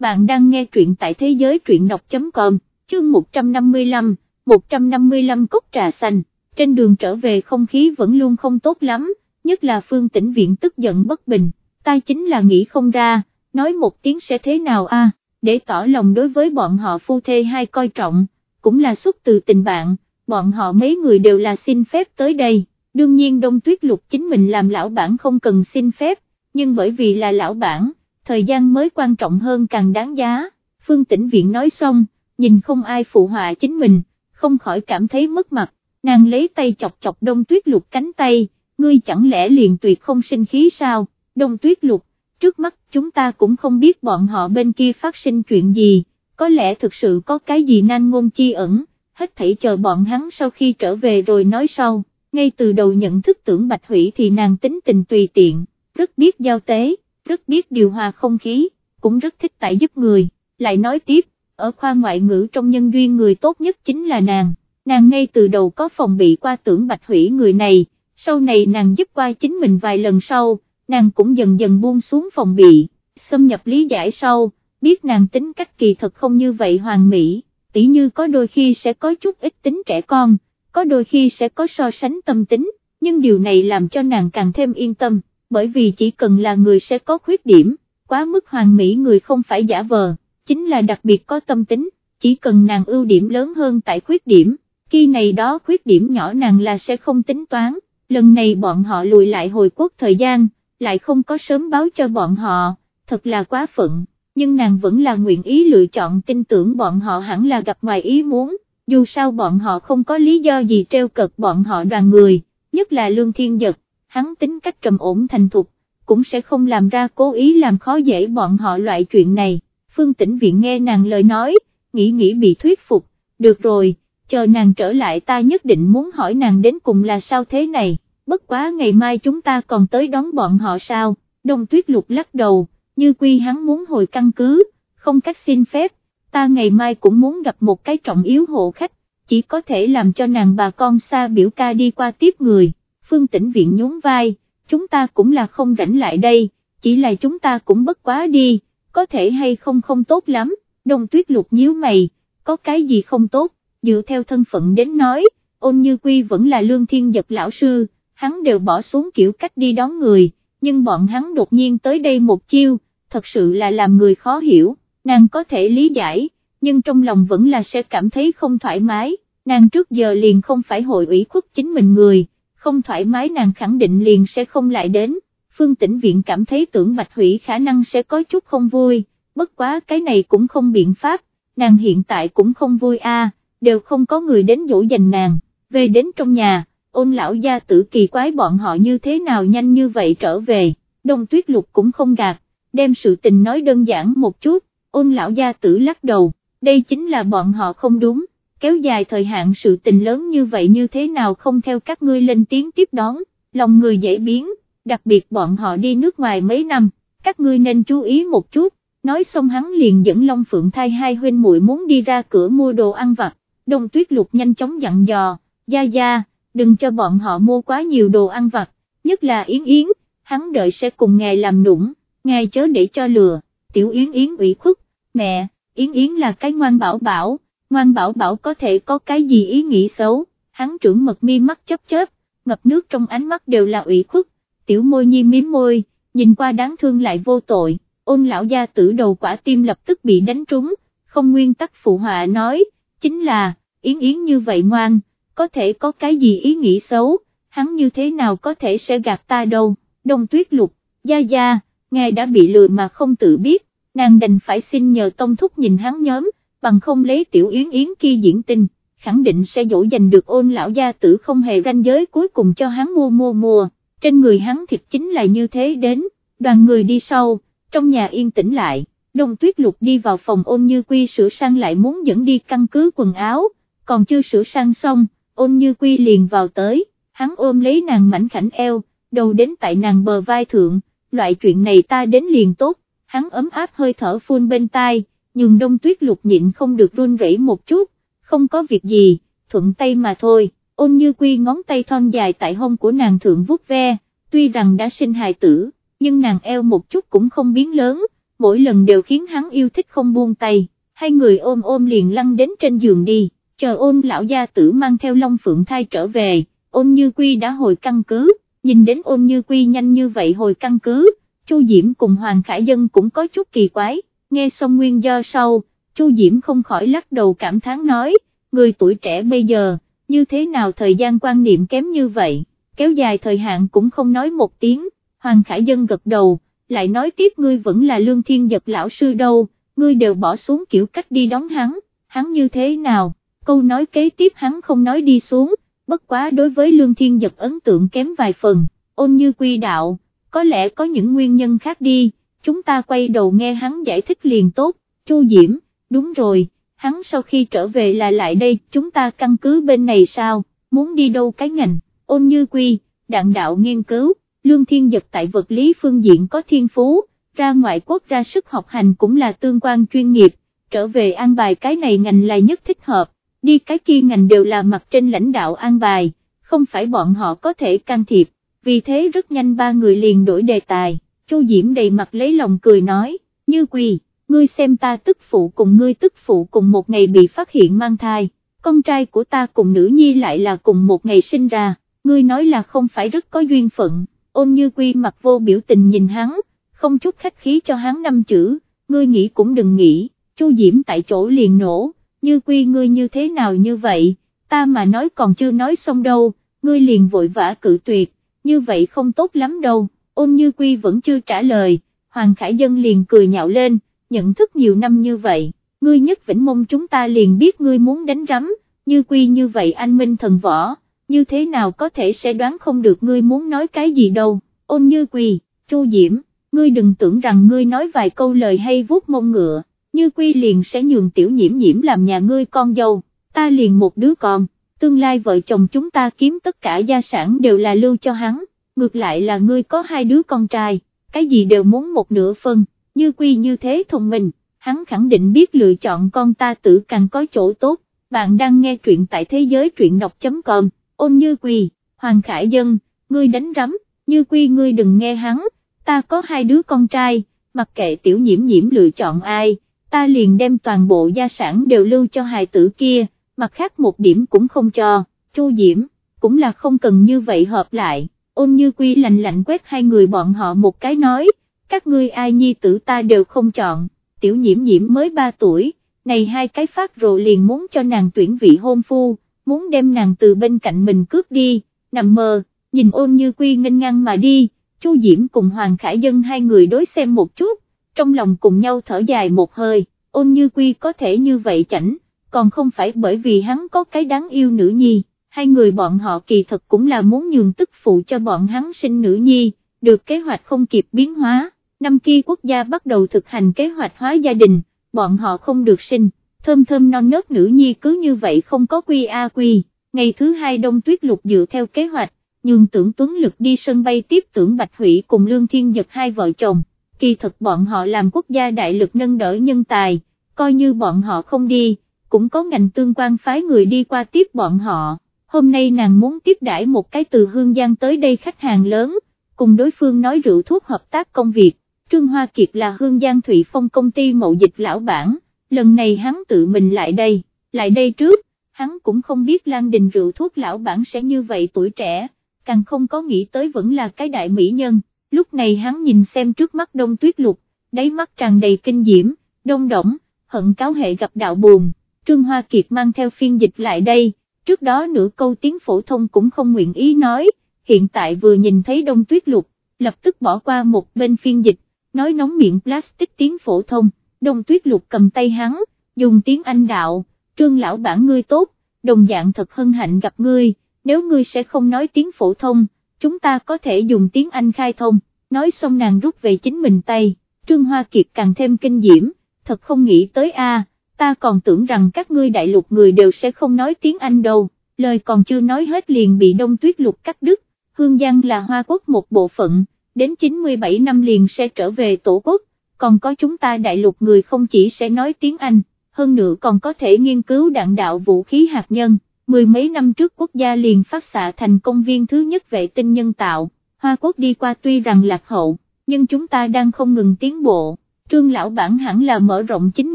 bạn đang nghe truyện tại thế giới truyện đọc.com, chương 155, 155 cốc trà xanh, trên đường trở về không khí vẫn luôn không tốt lắm, nhất là phương tĩnh viện tức giận bất bình, ta chính là nghĩ không ra, nói một tiếng sẽ thế nào a? để tỏ lòng đối với bọn họ phu thê hai coi trọng, cũng là xuất từ tình bạn, bọn họ mấy người đều là xin phép tới đây, đương nhiên đông tuyết lục chính mình làm lão bản không cần xin phép, nhưng bởi vì là lão bản, thời gian mới quan trọng hơn càng đáng giá, phương tĩnh viện nói xong, nhìn không ai phụ họa chính mình, không khỏi cảm thấy mất mặt, nàng lấy tay chọc chọc đông tuyết lục cánh tay, ngươi chẳng lẽ liền tuyệt không sinh khí sao, đông tuyết lục, trước mắt chúng ta cũng không biết bọn họ bên kia phát sinh chuyện gì, có lẽ thực sự có cái gì nan ngôn chi ẩn, hết thảy chờ bọn hắn sau khi trở về rồi nói sau, ngay từ đầu nhận thức tưởng bạch hủy thì nàng tính tình tùy tiện, rất biết giao tế, rất biết điều hòa không khí, cũng rất thích tại giúp người, lại nói tiếp, ở khoa ngoại ngữ trong nhân duyên người tốt nhất chính là nàng, nàng ngay từ đầu có phòng bị qua tưởng bạch hủy người này, sau này nàng giúp qua chính mình vài lần sau, nàng cũng dần dần buông xuống phòng bị, xâm nhập lý giải sau, biết nàng tính cách kỳ thật không như vậy hoàn mỹ, tỉ như có đôi khi sẽ có chút ít tính trẻ con, có đôi khi sẽ có so sánh tâm tính, nhưng điều này làm cho nàng càng thêm yên tâm, bởi vì chỉ cần là người sẽ có khuyết điểm, quá mức hoàn mỹ người không phải giả vờ, chính là đặc biệt có tâm tính, chỉ cần nàng ưu điểm lớn hơn tại khuyết điểm, khi này đó khuyết điểm nhỏ nàng là sẽ không tính toán, lần này bọn họ lùi lại hồi quốc thời gian, lại không có sớm báo cho bọn họ, thật là quá phận, nhưng nàng vẫn là nguyện ý lựa chọn tin tưởng bọn họ hẳn là gặp ngoài ý muốn, dù sao bọn họ không có lý do gì treo cợt bọn họ đoàn người, nhất là Lương Thiên Dật, hắn tính cách trầm ổn thành thục, cũng sẽ không làm ra cố ý làm khó dễ bọn họ loại chuyện này, Phương Tĩnh Viện nghe nàng lời nói, nghĩ nghĩ bị thuyết phục, được rồi, chờ nàng trở lại ta nhất định muốn hỏi nàng đến cùng là sao thế này bất quá ngày mai chúng ta còn tới đón bọn họ sao, đông tuyết lục lắc đầu, như quy hắn muốn hồi căn cứ, không cách xin phép, ta ngày mai cũng muốn gặp một cái trọng yếu hộ khách, chỉ có thể làm cho nàng bà con xa biểu ca đi qua tiếp người, phương tĩnh viện nhún vai, chúng ta cũng là không rảnh lại đây, chỉ là chúng ta cũng bất quá đi, có thể hay không không tốt lắm, đông tuyết lục nhíu mày, có cái gì không tốt, dựa theo thân phận đến nói, ôn như quy vẫn là lương thiên giật lão sư, hắn đều bỏ xuống kiểu cách đi đón người, nhưng bọn hắn đột nhiên tới đây một chiêu, thật sự là làm người khó hiểu, nàng có thể lý giải, nhưng trong lòng vẫn là sẽ cảm thấy không thoải mái, nàng trước giờ liền không phải hội ủy khuất chính mình người, không thoải mái nàng khẳng định liền sẽ không lại đến, phương tĩnh viện cảm thấy tưởng bạch hủy khả năng sẽ có chút không vui, bất quá cái này cũng không biện pháp, nàng hiện tại cũng không vui a, đều không có người đến dỗ dành nàng, về đến trong nhà ôn lão gia tử kỳ quái bọn họ như thế nào nhanh như vậy trở về, đông tuyết lục cũng không gạt, đem sự tình nói đơn giản một chút, ôn lão gia tử lắc đầu, đây chính là bọn họ không đúng, kéo dài thời hạn sự tình lớn như vậy như thế nào không theo các ngươi lên tiếng tiếp đón, lòng người dễ biến, đặc biệt bọn họ đi nước ngoài mấy năm, các ngươi nên chú ý một chút, nói xong hắn liền dẫn Long Phượng thai hai huynh muội muốn đi ra cửa mua đồ ăn vặt, đông tuyết lục nhanh chóng dặn dò, gia gia, đừng cho bọn họ mua quá nhiều đồ ăn vặt, nhất là Yến Yến, hắn đợi sẽ cùng ngài làm nũng, ngài chớ để cho lừa, tiểu Yến Yến ủy khuất, mẹ, Yến Yến là cái ngoan bảo bảo, ngoan bảo bảo có thể có cái gì ý nghĩ xấu, hắn trưởng mật mi mắt chớp chớp, ngập nước trong ánh mắt đều là ủy khuất, tiểu môi nhi miếm môi, nhìn qua đáng thương lại vô tội, ôn lão gia tử đầu quả tim lập tức bị đánh trúng, không nguyên tắc phụ họa nói, chính là, Yến Yến như vậy ngoan có thể có cái gì ý nghĩ xấu, hắn như thế nào có thể sẽ gạt ta đâu, đông tuyết lục, gia gia, ngài đã bị lừa mà không tự biết, nàng đành phải xin nhờ tông thúc nhìn hắn nhóm, bằng không lấy tiểu yến yến kia diễn tinh, khẳng định sẽ dỗ dành được ôn lão gia tử không hề ranh giới cuối cùng cho hắn mua mua mua, trên người hắn thiệt chính là như thế đến, đoàn người đi sau, trong nhà yên tĩnh lại, đông tuyết lục đi vào phòng ôn như quy sửa sang lại muốn dẫn đi căn cứ quần áo, còn chưa sửa sang xong, ôn như quy liền vào tới, hắn ôm lấy nàng mảnh khảnh eo, đầu đến tại nàng bờ vai thượng, loại chuyện này ta đến liền tốt, hắn ấm áp hơi thở phun bên tai, nhưng đông tuyết lục nhịn không được run rẩy một chút, không có việc gì, thuận tay mà thôi, ôn như quy ngón tay thon dài tại hông của nàng thượng vuốt ve, tuy rằng đã sinh hài tử, nhưng nàng eo một chút cũng không biến lớn, mỗi lần đều khiến hắn yêu thích không buông tay, hai người ôm ôm liền lăn đến trên giường đi, chờ ôn lão gia tử mang theo Long Phượng thai trở về, ôn như quy đã hồi căn cứ, nhìn đến ôn như quy nhanh như vậy hồi căn cứ, Chu Diễm cùng Hoàng Khải Dân cũng có chút kỳ quái, nghe xong nguyên do sau, Chu Diễm không khỏi lắc đầu cảm thán nói, người tuổi trẻ bây giờ, như thế nào thời gian quan niệm kém như vậy, kéo dài thời hạn cũng không nói một tiếng, Hoàng Khải Dân gật đầu, lại nói tiếp ngươi vẫn là lương thiên giật lão sư đâu, ngươi đều bỏ xuống kiểu cách đi đón hắn, hắn như thế nào, câu nói kế tiếp hắn không nói đi xuống, bất quá đối với lương thiên giật ấn tượng kém vài phần, ôn như quy đạo, có lẽ có những nguyên nhân khác đi, chúng ta quay đầu nghe hắn giải thích liền tốt, Chu Diễm, đúng rồi, hắn sau khi trở về là lại đây, chúng ta căn cứ bên này sao, muốn đi đâu cái ngành, ôn như quy, đạn đạo nghiên cứu, lương thiên giật tại vật lý phương diện có thiên phú, ra ngoại quốc ra sức học hành cũng là tương quan chuyên nghiệp, trở về an bài cái này ngành là nhất thích hợp, đi cái kia ngành đều là mặt trên lãnh đạo an bài, không phải bọn họ có thể can thiệp, vì thế rất nhanh ba người liền đổi đề tài, Chu Diễm đầy mặt lấy lòng cười nói, như quỳ, ngươi xem ta tức phụ cùng ngươi tức phụ cùng một ngày bị phát hiện mang thai, con trai của ta cùng nữ nhi lại là cùng một ngày sinh ra, ngươi nói là không phải rất có duyên phận, ôn như quy mặt vô biểu tình nhìn hắn, không chút khách khí cho hắn năm chữ, ngươi nghĩ cũng đừng nghĩ, Chu Diễm tại chỗ liền nổ, như quy ngươi như thế nào như vậy, ta mà nói còn chưa nói xong đâu, ngươi liền vội vã cự tuyệt, như vậy không tốt lắm đâu, ôn như quy vẫn chưa trả lời, Hoàng Khải Dân liền cười nhạo lên, nhận thức nhiều năm như vậy, ngươi nhất vĩnh mông chúng ta liền biết ngươi muốn đánh rắm, như quy như vậy anh minh thần võ, như thế nào có thể sẽ đoán không được ngươi muốn nói cái gì đâu, ôn như quy, chu diễm, ngươi đừng tưởng rằng ngươi nói vài câu lời hay vuốt mông ngựa, như quy liền sẽ nhường tiểu nhiễm nhiễm làm nhà ngươi con dâu, ta liền một đứa con, tương lai vợ chồng chúng ta kiếm tất cả gia sản đều là lưu cho hắn, ngược lại là ngươi có hai đứa con trai, cái gì đều muốn một nửa phân, như quy như thế thông minh, hắn khẳng định biết lựa chọn con ta tử càng có chỗ tốt, bạn đang nghe truyện tại thế giới truyện đọc.com, ôn như quy, Hoàng Khải Dân, ngươi đánh rắm, như quy ngươi đừng nghe hắn, ta có hai đứa con trai, mặc kệ tiểu nhiễm nhiễm lựa chọn ai, ta liền đem toàn bộ gia sản đều lưu cho hài tử kia, mặt khác một điểm cũng không cho, Chu Diễm, cũng là không cần như vậy hợp lại, ôn như quy lạnh lạnh quét hai người bọn họ một cái nói, các ngươi ai nhi tử ta đều không chọn, tiểu nhiễm nhiễm mới 3 tuổi, này hai cái phát rồ liền muốn cho nàng tuyển vị hôn phu, muốn đem nàng từ bên cạnh mình cướp đi, nằm mơ, nhìn ôn như quy nghênh ngang mà đi, Chu Diễm cùng Hoàng Khải Dân hai người đối xem một chút, trong lòng cùng nhau thở dài một hơi, ôn như quy có thể như vậy chảnh, còn không phải bởi vì hắn có cái đáng yêu nữ nhi, hai người bọn họ kỳ thật cũng là muốn nhường tức phụ cho bọn hắn sinh nữ nhi, được kế hoạch không kịp biến hóa, năm kia quốc gia bắt đầu thực hành kế hoạch hóa gia đình, bọn họ không được sinh, thơm thơm non nớt nữ nhi cứ như vậy không có quy a quy, ngày thứ hai đông tuyết lục dựa theo kế hoạch, nhường tưởng tuấn lực đi sân bay tiếp tưởng Bạch Hủy cùng Lương Thiên Giật hai vợ chồng, kỳ thực bọn họ làm quốc gia đại lực nâng đỡ nhân tài, coi như bọn họ không đi, cũng có ngành tương quan phái người đi qua tiếp bọn họ, hôm nay nàng muốn tiếp đãi một cái từ Hương Giang tới đây khách hàng lớn, cùng đối phương nói rượu thuốc hợp tác công việc, Trương Hoa Kiệt là Hương Giang Thụy Phong công ty mậu dịch lão bản, lần này hắn tự mình lại đây, lại đây trước, hắn cũng không biết Lan Đình rượu thuốc lão bản sẽ như vậy tuổi trẻ, càng không có nghĩ tới vẫn là cái đại mỹ nhân, lúc này hắn nhìn xem trước mắt đông tuyết lục, đáy mắt tràn đầy kinh diễm, đông động, hận cáo hệ gặp đạo buồn, Trương Hoa Kiệt mang theo phiên dịch lại đây, trước đó nửa câu tiếng phổ thông cũng không nguyện ý nói, hiện tại vừa nhìn thấy đông tuyết lục, lập tức bỏ qua một bên phiên dịch, nói nóng miệng plastic tiếng phổ thông, đông tuyết lục cầm tay hắn, dùng tiếng Anh đạo, trương lão bản ngươi tốt, đồng dạng thật hân hạnh gặp ngươi, nếu ngươi sẽ không nói tiếng phổ thông, chúng ta có thể dùng tiếng Anh khai thông, nói xong nàng rút về chính mình tay, trương hoa kiệt càng thêm kinh diễm, thật không nghĩ tới a, ta còn tưởng rằng các ngươi đại lục người đều sẽ không nói tiếng Anh đâu, lời còn chưa nói hết liền bị đông tuyết lục cắt đứt, Hương Giang là Hoa Quốc một bộ phận, đến 97 năm liền sẽ trở về tổ quốc, còn có chúng ta đại lục người không chỉ sẽ nói tiếng Anh, hơn nữa còn có thể nghiên cứu đạn đạo vũ khí hạt nhân, mười mấy năm trước quốc gia liền phát xạ thành công viên thứ nhất vệ tinh nhân tạo, Hoa Quốc đi qua tuy rằng lạc hậu, nhưng chúng ta đang không ngừng tiến bộ, trương lão bản hẳn là mở rộng chính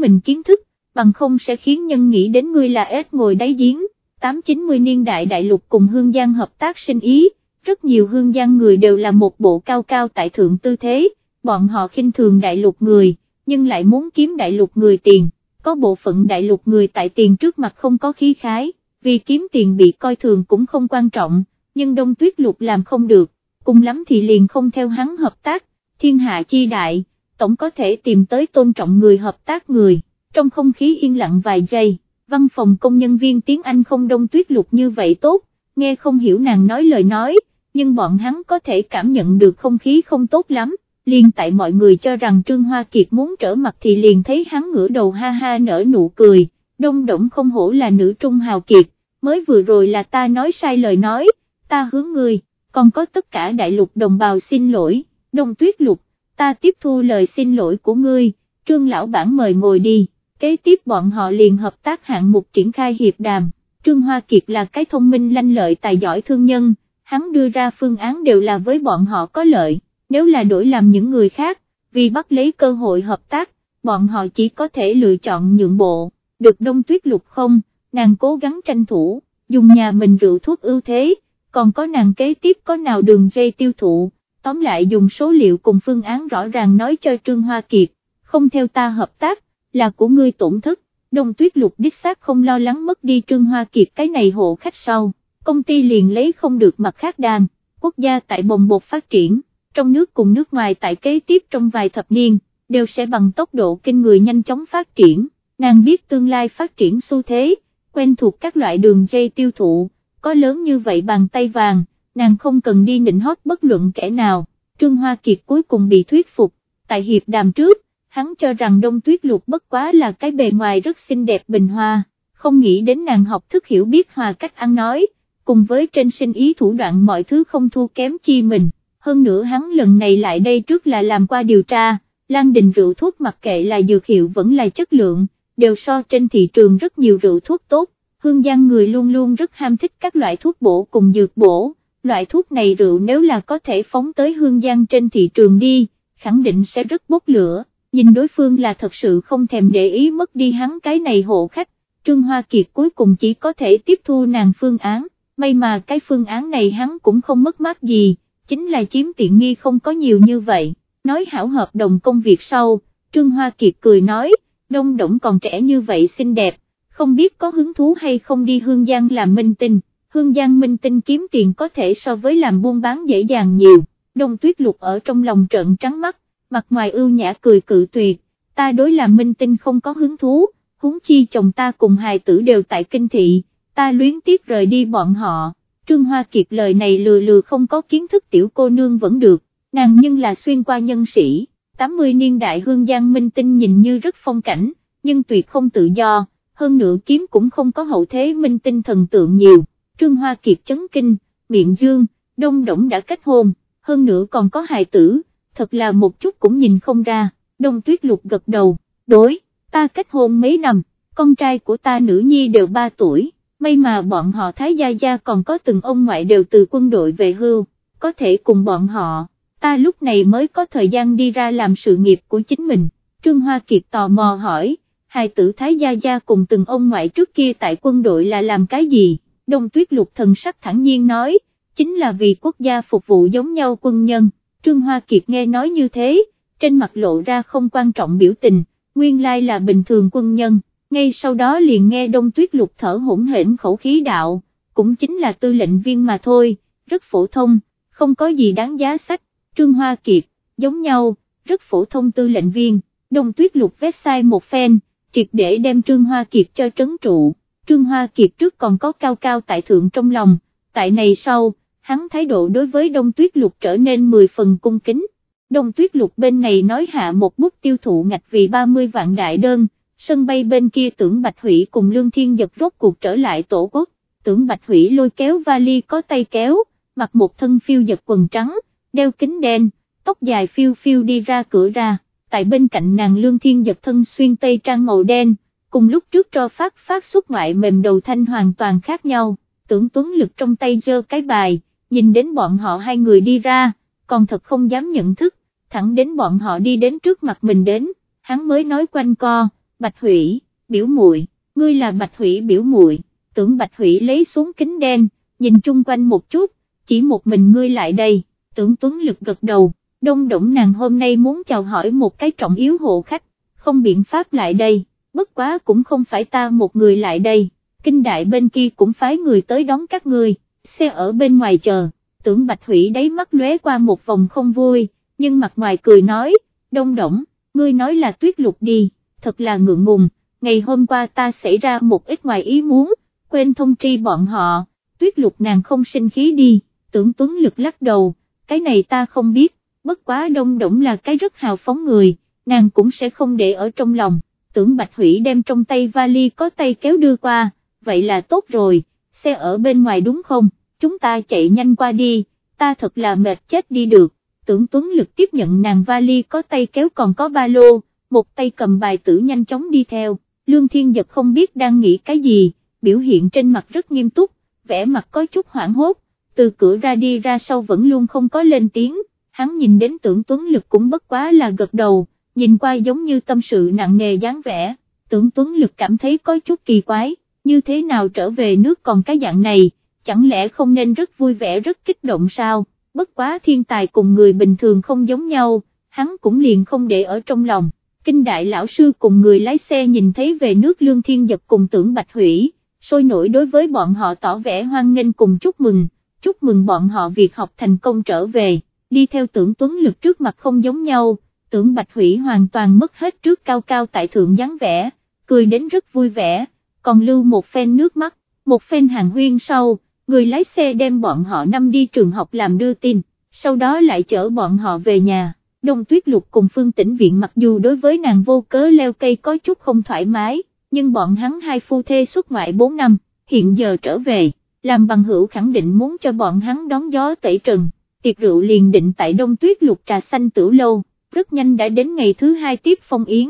mình kiến thức, bằng không sẽ khiến nhân nghĩ đến ngươi là ếch ngồi đáy giếng, 8-90 niên đại đại lục cùng hương giang hợp tác sinh ý, rất nhiều hương giang người đều là một bộ cao cao tại thượng tư thế, bọn họ khinh thường đại lục người, nhưng lại muốn kiếm đại lục người tiền, có bộ phận đại lục người tại tiền trước mặt không có khí khái, vì kiếm tiền bị coi thường cũng không quan trọng, nhưng đông tuyết lục làm không được, cùng lắm thì liền không theo hắn hợp tác, thiên hạ chi đại, tổng có thể tìm tới tôn trọng người hợp tác người, trong không khí yên lặng vài giây, văn phòng công nhân viên tiếng Anh không đông tuyết lục như vậy tốt, nghe không hiểu nàng nói lời nói, nhưng bọn hắn có thể cảm nhận được không khí không tốt lắm, liền tại mọi người cho rằng Trương Hoa Kiệt muốn trở mặt thì liền thấy hắn ngửa đầu ha ha nở nụ cười, đông động không hổ là nữ trung hào kiệt, mới vừa rồi là ta nói sai lời nói, ta hướng người, còn có tất cả đại lục đồng bào xin lỗi, đông tuyết lục, ta tiếp thu lời xin lỗi của ngươi, trương lão bản mời ngồi đi, kế tiếp bọn họ liền hợp tác hạng mục triển khai hiệp đàm, trương Hoa Kiệt là cái thông minh lanh lợi tài giỏi thương nhân, hắn đưa ra phương án đều là với bọn họ có lợi, nếu là đổi làm những người khác, vì bắt lấy cơ hội hợp tác, bọn họ chỉ có thể lựa chọn nhượng bộ, được đông tuyết lục không, nàng cố gắng tranh thủ, dùng nhà mình rượu thuốc ưu thế, còn có nàng kế tiếp có nào đường dây tiêu thụ, tóm lại dùng số liệu cùng phương án rõ ràng nói cho Trương Hoa Kiệt, không theo ta hợp tác, là của ngươi tổn thất, đông tuyết lục đích xác không lo lắng mất đi Trương Hoa Kiệt cái này hộ khách sau, công ty liền lấy không được mặt khác đàn, quốc gia tại bồng bột phát triển, trong nước cùng nước ngoài tại kế tiếp trong vài thập niên, đều sẽ bằng tốc độ kinh người nhanh chóng phát triển, nàng biết tương lai phát triển xu thế, quen thuộc các loại đường dây tiêu thụ, có lớn như vậy bàn tay vàng, nàng không cần đi nịnh hót bất luận kẻ nào, Trương Hoa Kiệt cuối cùng bị thuyết phục, tại hiệp đàm trước, hắn cho rằng đông tuyết lục bất quá là cái bề ngoài rất xinh đẹp bình hoa, không nghĩ đến nàng học thức hiểu biết hòa cách ăn nói, cùng với trên sinh ý thủ đoạn mọi thứ không thua kém chi mình, hơn nữa hắn lần này lại đây trước là làm qua điều tra, Lan Đình rượu thuốc mặc kệ là dược hiệu vẫn là chất lượng, đều so trên thị trường rất nhiều rượu thuốc tốt, hương giang người luôn luôn rất ham thích các loại thuốc bổ cùng dược bổ, loại thuốc này rượu nếu là có thể phóng tới hương giang trên thị trường đi, khẳng định sẽ rất bốc lửa, nhìn đối phương là thật sự không thèm để ý mất đi hắn cái này hộ khách, Trương Hoa Kiệt cuối cùng chỉ có thể tiếp thu nàng phương án, may mà cái phương án này hắn cũng không mất mát gì, chính là chiếm tiện nghi không có nhiều như vậy, nói hảo hợp đồng công việc sau, Trương Hoa Kiệt cười nói, đông động còn trẻ như vậy xinh đẹp, không biết có hứng thú hay không đi Hương Giang làm minh tinh, Hương Giang minh tinh kiếm tiền có thể so với làm buôn bán dễ dàng nhiều, đông tuyết lục ở trong lòng trợn trắng mắt, mặt ngoài ưu nhã cười cự tuyệt, ta đối là minh tinh không có hứng thú, huống chi chồng ta cùng hài tử đều tại kinh thị, ta luyến tiếc rời đi bọn họ, Trương Hoa Kiệt lời này lừa lừa không có kiến thức tiểu cô nương vẫn được, nàng nhưng là xuyên qua nhân sĩ, 80 niên đại hương giang minh tinh nhìn như rất phong cảnh, nhưng tuyệt không tự do, hơn nữa kiếm cũng không có hậu thế minh tinh thần tượng nhiều, Trương Hoa Kiệt chấn kinh, miệng dương, đông động đã kết hôn, hơn nữa còn có hài tử, thật là một chút cũng nhìn không ra, đông tuyết lục gật đầu, đối, ta kết hôn mấy năm, con trai của ta nữ nhi đều 3 tuổi, may mà bọn họ Thái Gia Gia còn có từng ông ngoại đều từ quân đội về hưu, có thể cùng bọn họ, ta lúc này mới có thời gian đi ra làm sự nghiệp của chính mình, Trương Hoa Kiệt tò mò hỏi, hai tử Thái Gia Gia cùng từng ông ngoại trước kia tại quân đội là làm cái gì, Đông Tuyết Lục thần sắc thẳng nhiên nói, chính là vì quốc gia phục vụ giống nhau quân nhân, Trương Hoa Kiệt nghe nói như thế, trên mặt lộ ra không quan trọng biểu tình, nguyên lai là bình thường quân nhân, ngay sau đó liền nghe Đông Tuyết Lục thở hỗn hển khẩu khí đạo, cũng chính là tư lệnh viên mà thôi, rất phổ thông, không có gì đáng giá sách, Trương Hoa Kiệt, giống nhau, rất phổ thông tư lệnh viên, Đông Tuyết Lục vét sai một phen, triệt để đem Trương Hoa Kiệt cho trấn trụ, Trương Hoa Kiệt trước còn có cao cao tại thượng trong lòng, tại này sau, hắn thái độ đối với Đông Tuyết Lục trở nên 10 phần cung kính, Đông Tuyết Lục bên này nói hạ một bút tiêu thụ ngạch vì 30 vạn đại đơn, sân bay bên kia tưởng Bạch Hủy cùng Lương Thiên Giật rốt cuộc trở lại tổ quốc, tưởng Bạch Hủy lôi kéo vali có tay kéo, mặc một thân phiêu giật quần trắng, đeo kính đen, tóc dài phiêu phiêu đi ra cửa ra, tại bên cạnh nàng Lương Thiên Giật thân xuyên tây trang màu đen, cùng lúc trước cho phát phát xuất ngoại mềm đầu thanh hoàn toàn khác nhau, tưởng tuấn lực trong tay giơ cái bài, nhìn đến bọn họ hai người đi ra, còn thật không dám nhận thức, thẳng đến bọn họ đi đến trước mặt mình đến hắn mới nói quanh co, Bạch Hủy, biểu muội, ngươi là Bạch Hủy biểu muội, tưởng Bạch Hủy lấy xuống kính đen, nhìn chung quanh một chút, chỉ một mình ngươi lại đây, tưởng Tuấn Lực gật đầu, đông động nàng hôm nay muốn chào hỏi một cái trọng yếu hộ khách, không biện pháp lại đây, bất quá cũng không phải ta một người lại đây, kinh đại bên kia cũng phái người tới đón các ngươi, xe ở bên ngoài chờ, tưởng Bạch Hủy đáy mắt lóe qua một vòng không vui, nhưng mặt ngoài cười nói, đông động, ngươi nói là tuyết lục đi, thật là ngượng ngùng, ngày hôm qua ta xảy ra một ít ngoài ý muốn, quên thông tri bọn họ, tuyết lục nàng không sinh khí đi, tưởng tuấn lực lắc đầu, cái này ta không biết, bất quá đông động là cái rất hào phóng người, nàng cũng sẽ không để ở trong lòng, tưởng bạch hủy đem trong tay vali có tay kéo đưa qua, vậy là tốt rồi, xe ở bên ngoài đúng không, chúng ta chạy nhanh qua đi, ta thật là mệt chết đi được, tưởng tuấn lực tiếp nhận nàng vali có tay kéo còn có ba lô, một tay cầm bài tử nhanh chóng đi theo, lương thiên giật không biết đang nghĩ cái gì, biểu hiện trên mặt rất nghiêm túc, vẻ mặt có chút hoảng hốt, từ cửa ra đi ra sau vẫn luôn không có lên tiếng, hắn nhìn đến tưởng tuấn lực cũng bất quá là gật đầu, nhìn qua giống như tâm sự nặng nề dáng vẻ, tưởng tuấn lực cảm thấy có chút kỳ quái, như thế nào trở về nước còn cái dạng này, chẳng lẽ không nên rất vui vẻ rất kích động sao, bất quá thiên tài cùng người bình thường không giống nhau, hắn cũng liền không để ở trong lòng. Kinh đại lão sư cùng người lái xe nhìn thấy về nước lương thiên giật cùng tưởng bạch hủy, sôi nổi đối với bọn họ tỏ vẻ hoan nghênh cùng chúc mừng, chúc mừng bọn họ việc học thành công trở về, đi theo tưởng tuấn lực trước mặt không giống nhau, tưởng bạch hủy hoàn toàn mất hết trước cao cao tại thượng dáng vẻ, cười đến rất vui vẻ, còn lưu một phen nước mắt, một phen hàng huyên sau, người lái xe đem bọn họ năm đi trường học làm đưa tin, sau đó lại chở bọn họ về nhà. Đông Tuyết Lục cùng Phương Tĩnh Viện mặc dù đối với nàng vô cớ leo cây có chút không thoải mái, nhưng bọn hắn hai phu thê xuất ngoại 4 năm, hiện giờ trở về, làm bằng hữu khẳng định muốn cho bọn hắn đón gió tẩy trần, tiệc rượu liền định tại Đông Tuyết Lục trà xanh tử lâu, rất nhanh đã đến ngày thứ hai tiếp phong yến,